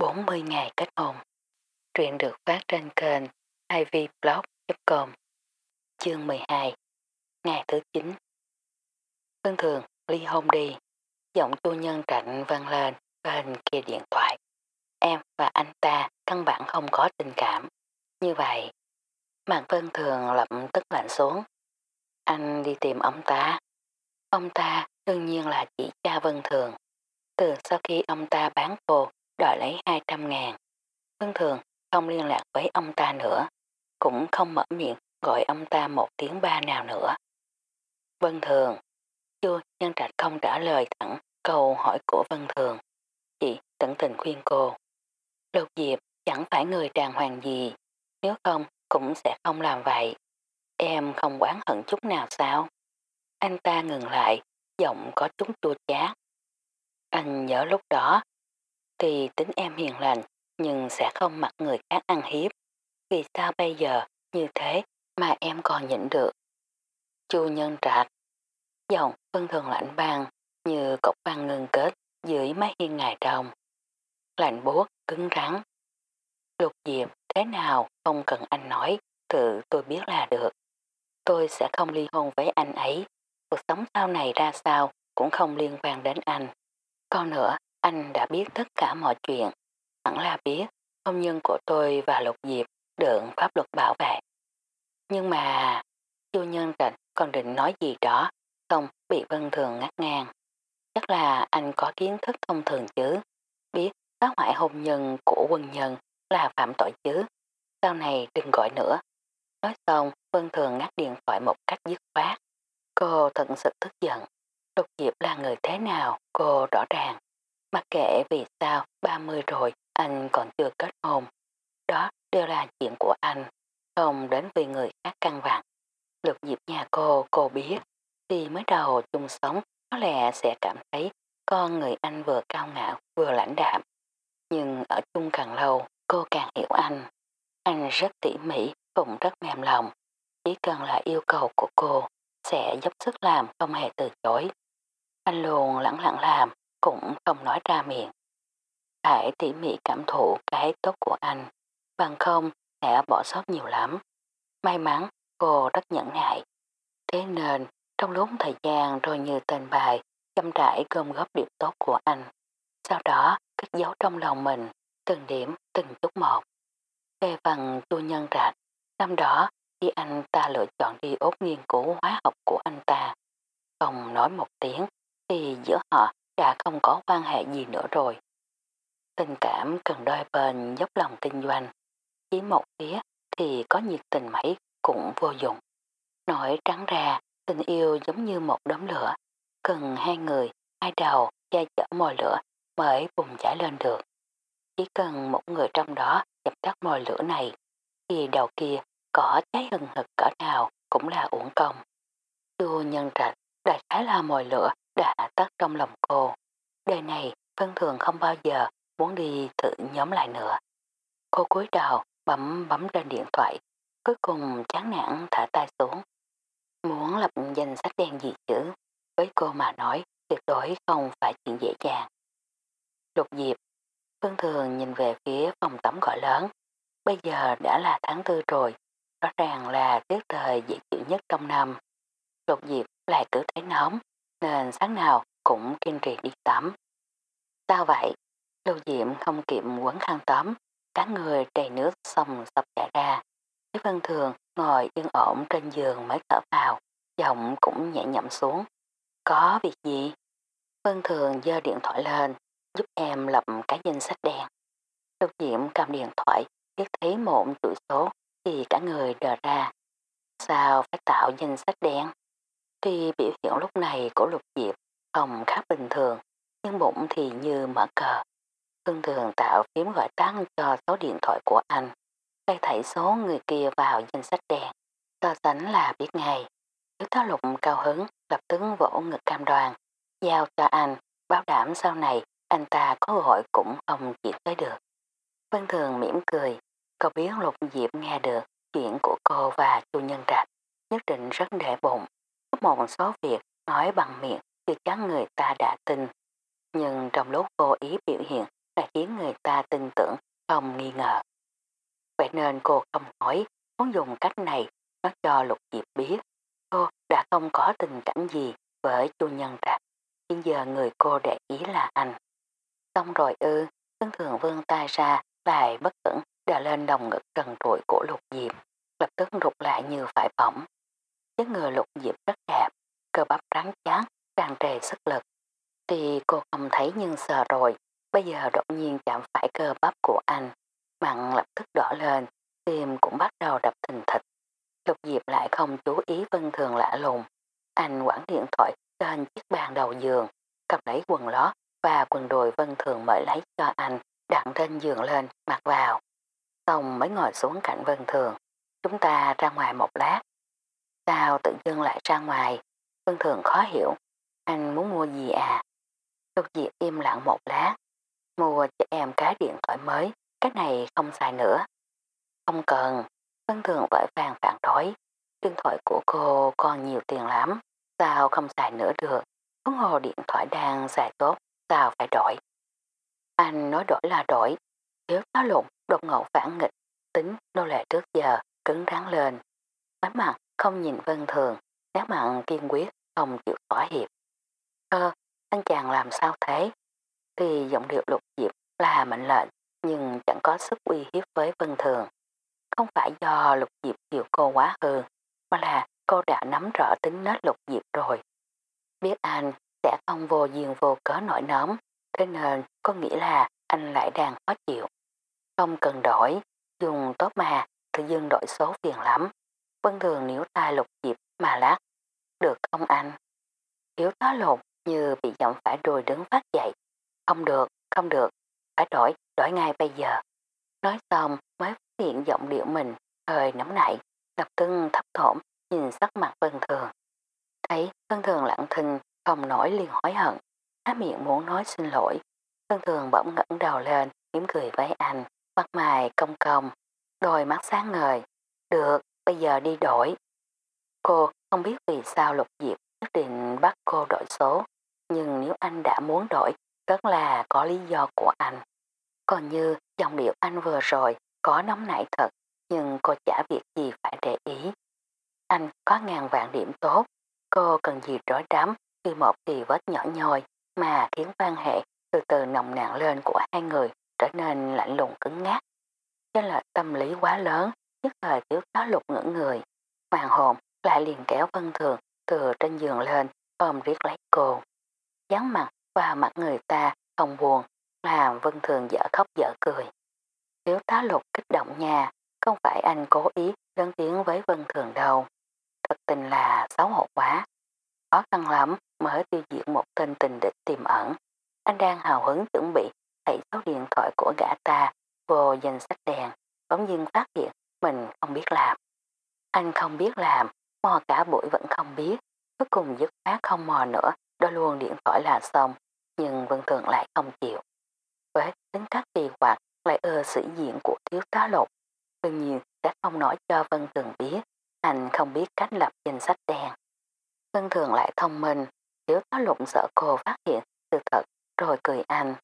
40 ngày kết hôn. Truyện được phát trên kênh ivblog.com Chương 12 Ngày thứ 9 Thường thường ly hôn đi Giọng chu nhân trạnh vang lên bên kia điện thoại. Em và anh ta căn bản không có tình cảm. Như vậy, Mạng Vân Thường lập tức lạnh xuống. Anh đi tìm ông ta. Ông ta đương nhiên là chỉ cha Vân Thường. Từ sau khi ông ta bán cô đòi lấy 200 ngàn. Vân Thường không liên lạc với ông ta nữa, cũng không mở miệng gọi ông ta một tiếng ba nào nữa. Vân Thường, chưa nhân trạch không trả lời thẳng câu hỏi của Vân Thường. Chị tận tình khuyên cô. Lục Diệp chẳng phải người đàng hoàng gì, nếu không cũng sẽ không làm vậy. Em không quán hận chút nào sao? Anh ta ngừng lại, giọng có chút chua chát. Anh nhớ lúc đó, thì tính em hiền lành, nhưng sẽ không mặc người khác ăn hiếp. Vì sao bây giờ như thế mà em còn nhịn được? Chu nhân trạch, giọng phân thường lạnh băng như cọc băng ngừng kết dưới mái hiên ngài trồng Lạnh buốt, cứng rắn. Lục diệp thế nào không cần anh nói, tự tôi biết là được. Tôi sẽ không ly hôn với anh ấy. Cuộc sống sau này ra sao cũng không liên quan đến anh. Còn nữa, anh đã biết tất cả mọi chuyện. Hẳn là biết hôn nhân của tôi và Lục Diệp được pháp luật bảo vệ. Nhưng mà, chu nhân trạch còn định nói gì đó, không bị vân thường ngắt ngang. Chắc là anh có kiến thức thông thường chứ, biết phá hoại hôn nhân của quân nhân là phạm tội chứ. Sau này đừng gọi nữa. Nói xong, Vân Thường ngắt điện thoại một cách dứt khoát. Cô thật sự tức giận. Lục Diệp là người thế nào, cô rõ ràng. Mặc kệ vì sao 30 rồi anh còn chưa kết hôn. Đó đều là chuyện của anh, không đến vì người khác căn vặn. Lục dịp nhà cô, cô biết, khi mới đầu chung sống có lẽ sẽ cảm thấy con người anh vừa cao ngạo vừa lãnh đạm. Nhưng ở chung càng lâu, cô càng hiểu anh. Anh rất tỉ mỉ, cũng rất mềm lòng. Chỉ cần là yêu cầu của cô, sẽ dốc sức làm không hề từ chối. Anh luôn lặng lặng làm, cũng không nói ra miệng. Hãy tỉ mỉ cảm thụ cái tốt của anh, bằng không sẽ bỏ sót nhiều lắm. May mắn cô rất nhẫn nại. Thế nên trong lúc thời gian rồi như tên bài chăm trải gom góp điểm tốt của anh. Sau đó cất giấu trong lòng mình từng điểm từng chút một. Về phần tu nhân rạch, năm đó khi anh ta lựa chọn đi ốt nghiên cứu hóa học của anh ta, không nói một tiếng thì giữa họ đã không có quan hệ gì nữa rồi. Tình cảm cần đôi bên dốc lòng kinh doanh, chỉ một phía thì có nhiệt tình mấy cũng vô dụng. Nói trắng ra, tình yêu giống như một đốm lửa, cần hai người, hai đầu, che chở mồi lửa mới bùng cháy lên được. Chỉ cần một người trong đó dập tắt mồi lửa này, thì đầu kia có cháy hừng hực cỡ nào cũng là uổng công. Chua nhân trạch, đại khái là mồi lửa đã tắt trong lòng cô. Đời này Vân Thường không bao giờ muốn đi thử nhóm lại nữa. Cô cúi đầu bấm bấm trên điện thoại, cuối cùng chán nản thả tay xuống. Muốn lập danh sách đen gì chứ, với cô mà nói tuyệt đối không phải chuyện dễ dàng. Lục Diệp, Vân Thường nhìn về phía phòng tắm gọi lớn, bây giờ đã là tháng tư rồi, rõ ràng là tiết thời dễ chịu nhất trong năm. Lục Diệp lại cứ thấy nóng, nên sáng nào cũng kiên trì đi tắm. Sao vậy? Lưu Diệm không kịp quấn khăn tắm, cả người đầy nước xong sập chạy ra. Thế Vân Thường ngồi yên ổn trên giường mới thở vào, giọng cũng nhẹ nhậm xuống. Có việc gì? Vân Thường giơ điện thoại lên, giúp em lập cái danh sách đen. Lưu Diệm cầm điện thoại, biết thấy một chuỗi số thì cả người đờ ra. Sao phải tạo danh sách đen? Tuy biểu hiện lúc này của lục diệp không khá bình thường, nhưng bụng thì như mở cờ. Thường thường tạo phím gọi tăng cho số điện thoại của anh, thay thảy số người kia vào danh sách đen. So sánh là biết ngay. Nếu tá lục cao hứng, lập tức vỗ ngực cam đoàn, giao cho anh, bảo đảm sau này anh ta có gọi cũng không chỉ tới được. Vân Thường mỉm cười, cô biết Lục Diệp nghe được chuyện của cô và chu nhân trạch, nhất định rất để bụng. Một số việc nói bằng miệng chưa chắc người ta đã tin. Nhưng trong lúc cô ý biểu hiện là khiến người ta tin tưởng, không nghi ngờ. Vậy nên cô không hỏi, muốn dùng cách này nó cho Lục Diệp biết. Cô đã không có tình cảm gì với chu nhân rạc. Hiện giờ người cô để ý là anh. Xong rồi ư, Vân Thường vươn tay ra, lại bất cẩn đã lên đồng ngực trần trụi của Lục Diệp, lập tức rụt lại như phải bỏng. Chất người Lục Diệp rất đẹp, cơ bắp rắn chán, tràn trề sức lực. Tuy cô không thấy nhưng sợ rồi, bây giờ đột nhiên chạm phải cơ bắp của anh. Mặn lập tức đỏ lên, tim cũng bắt đầu đập thình thịch. Lục Diệp lại không chú ý Vân Thường lạ lùng. Anh quẳng điện thoại trên chiếc bàn đầu giường, cầm lấy quần lót và quần đùi Vân Thường mở lấy cho anh, đặt trên giường lên, mặc vào. Xong mới ngồi xuống cạnh Vân Thường. Chúng ta ra ngoài một lát. Sao tự dưng lại ra ngoài? Vân Thường khó hiểu. Anh muốn mua gì à? Lục Diệp im lặng một lát. Mua cho em cái điện thoại mới. Cái này không xài nữa. Không cần. Vân Thường vội vàng phản đối. Điện thoại của cô còn nhiều tiền lắm. Sao không xài nữa được? Huống hồ điện thoại đang xài tốt. Sao phải đổi? Anh nói đổi là đổi. Thiếu nó lụng đột ngột phản nghịch. Tính nô lệ trước giờ, cứng rắn lên. Bánh mặt không nhìn Vân Thường. Nét mặn kiên quyết không chịu thỏa hiệp. Ơ, anh chàng làm sao thế? Thì giọng điệu lục diệp là mệnh lệnh nhưng chẳng có sức uy hiếp với Vân Thường. Không phải do lục diệp chiều cô quá hư, mà là cô đã nắm rõ tính nết lục diệp rồi. Biết anh sẽ không vô duyên vô cớ nổi nóng, thế nên có nghĩ là anh lại đang khó chịu. Không cần đổi, dùng tốt mà, tự dưng đổi số phiền lắm. Vân Thường níu tay lục diệp mà lát. Được không anh? Thiếu tá lột như bị giọng phải đùi đứng phát dậy. Không được, không được, phải đổi, đổi ngay bây giờ. Nói xong mới phát hiện giọng điệu mình hơi nóng nảy, lập tức thấp thổm nhìn sắc mặt Vân Thường. Thấy Vân Thường lặng thinh không nổi liền hối hận, há miệng muốn nói xin lỗi. Vân Thường bỗng ngẩng đầu lên, mỉm cười với anh, mặt mày công công, đôi mắt sáng ngời. Được, bây giờ đi đổi. Cô không biết vì sao Lục Diệp nhất định bắt cô đổi số, nhưng nếu anh đã muốn đổi, tất là có lý do của anh. Còn như dòng điệu anh vừa rồi có nóng nảy thật, nhưng cô chả việc gì phải để ý. Anh có ngàn vạn điểm tốt, cô cần gì rối đám khi một kỳ vết nhỏ nhoi mà khiến quan hệ từ từ nồng nàn lên của hai người trở nên lạnh lùng cứng ngắc. Chứ là tâm lý quá lớn, nhất thời thiếu tá lục ngưỡng người. Hoàng hồn lại liền kéo Vân Thường từ trên giường lên, ôm riết lấy cô. Dán mặt và mặt người ta không buồn, làm Vân Thường dở khóc dở cười. Thiếu tá lục kích động nha, không phải anh cố ý lớn tiếng với Vân Thường đâu. Thật tình là xấu hổ quá. Khó khăn lắm mới tiêu diệt một tên tình địch tiềm ẩn. Anh đang hào hứng chuẩn bị đẩy số điện thoại của gã ta vô danh sách đèn, bỗng nhiên phát hiện mình không biết làm. Anh không biết làm, mò cả buổi vẫn không biết, cuối cùng dứt khoát không mò nữa, đó luôn điện thoại là xong, nhưng Vân Thường lại không chịu. Với tính cách kỳ quặc, lại ưa sĩ diện của thiếu tá lục, đương nhiên sẽ không nói cho Vân Thường biết, anh không biết cách lập danh sách đen. Vân Thường lại thông minh, thiếu tá lục sợ cô phát hiện sự thật rồi cười anh,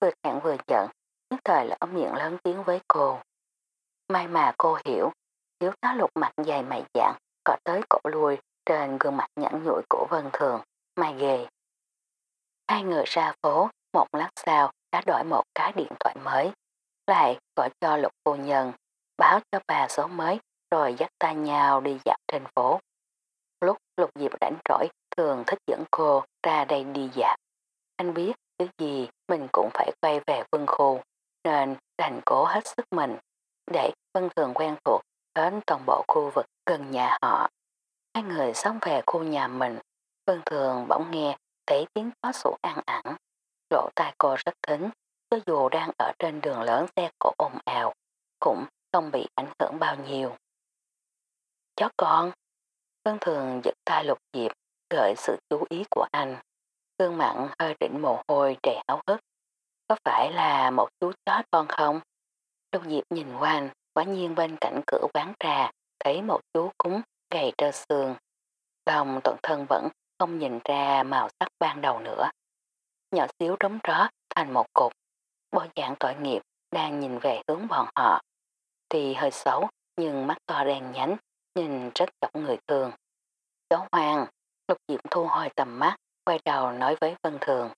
vừa thẹn vừa giận, nhất thời lỡ miệng lớn tiếng với cô. May mà cô hiểu, thiếu tá lục mặt dày mày dạng, cọ tới cổ lui trên gương mặt nhẵn nhụi của Vân Thường, mày ghê. Hai người ra phố, một lát sau đã đổi một cái điện thoại mới, lại gọi cho lục phu nhân, báo cho bà số mới rồi dắt ta nhau đi dạo trên phố. Lúc lục diệp rảnh rỗi thường thích dẫn cô ra đây đi dạo. Anh biết thứ gì mình cũng phải quay về vân khu, nên đành cố hết sức mình để vân thường quen thuộc đến toàn bộ khu vực gần nhà họ. Hai người sống về khu nhà mình, vân thường bỗng nghe thấy tiếng có sủ ăn ẳng. Lỗ tai cô rất thính, cho dù đang ở trên đường lớn xe cổ ồn ào, cũng không bị ảnh hưởng bao nhiêu. Chó con, vân thường giật tay lục diệp, gợi sự chú ý của anh. Gương mặn hơi đỉnh mồ hôi đầy háo hức. Có phải là một chú chó con không? Lục Diệp nhìn quanh, quả nhiên bên cạnh cửa quán trà, thấy một chú cúng gầy trơ xương. Lòng toàn thân vẫn không nhìn ra màu sắc ban đầu nữa. Nhỏ xíu trống ró thành một cục. bộ dạng tội nghiệp đang nhìn về hướng bọn họ. Tuy hơi xấu nhưng mắt to đen nhánh, nhìn rất chọc người thường. Cháu Hoàng, lục diệp thu hồi tầm mắt, quay đầu nói với Vân Thường.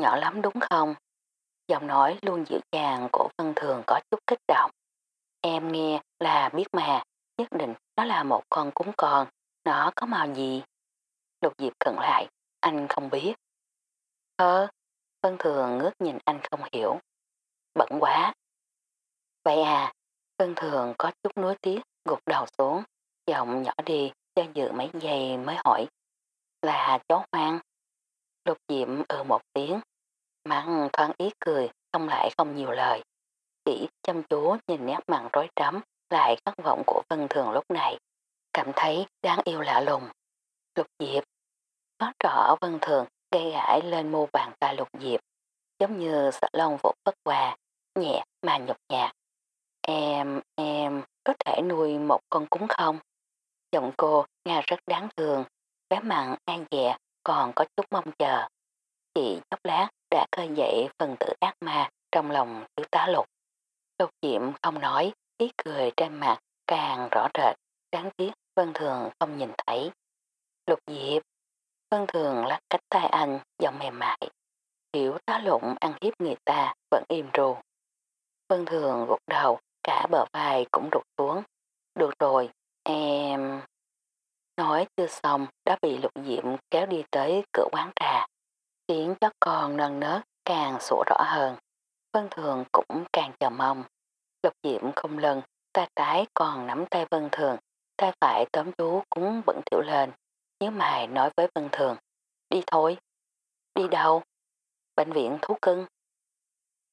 Nhỏ lắm đúng không? Giọng nói luôn dịu dàng của Vân Thường có chút kích động. Em nghe là biết mà, nhất định nó là một con cúng con, nó có màu gì? Lục Diệp cận lại, anh không biết. Ờ, Ơ, Vân Thường ngước nhìn anh không hiểu. Bẩn quá. Vậy à, Vân Thường có chút nuối tiếc, gục đầu xuống, giọng nhỏ đi, cho dự mấy giây mới hỏi. Là chó hoang. Lục Diệm ừ một tiếng, mặn thoáng ý cười, không lại không nhiều lời. Chỉ chăm chú nhìn nét mặn rối trắm lại khát vọng của Vân Thường lúc này. Cảm thấy đáng yêu lạ lùng. Lục Diệp. Nó trỏ Vân Thường gây gãi lên mu bàn tay Lục Diệp. Giống như sợ lông vụt bất hòa, nhẹ mà nhục nhạt. Em, em có thể nuôi một con cúng không? Giọng cô nghe rất đáng thương, bé mặn an dẹ còn có chút mong chờ. Chỉ chốc lát đã khơi dậy phần tử ác ma trong lòng thiếu tá lục. Lục diệm không nói, ý cười trên mặt càng rõ rệt, đáng tiếc Vân Thường không nhìn thấy. Lục diệp, Vân Thường lắc cách tay anh, giọng mềm mại. Hiểu tá lụng ăn hiếp người ta vẫn im ru. Vân Thường gục đầu, cả bờ vai cũng rụt xuống. Được rồi, em... Nói chưa xong đã bị lục diệm kéo đi tới cửa quán trà khiến cho con nâng nớt càng sủa rõ hơn. Vân Thường cũng càng chờ mong. Lục diệm không lần, tay trái còn nắm tay Vân Thường, tay phải tóm chú cũng bẩn thiểu lên. Nhớ mày nói với Vân Thường, đi thôi. Đi đâu? Bệnh viện thú cưng.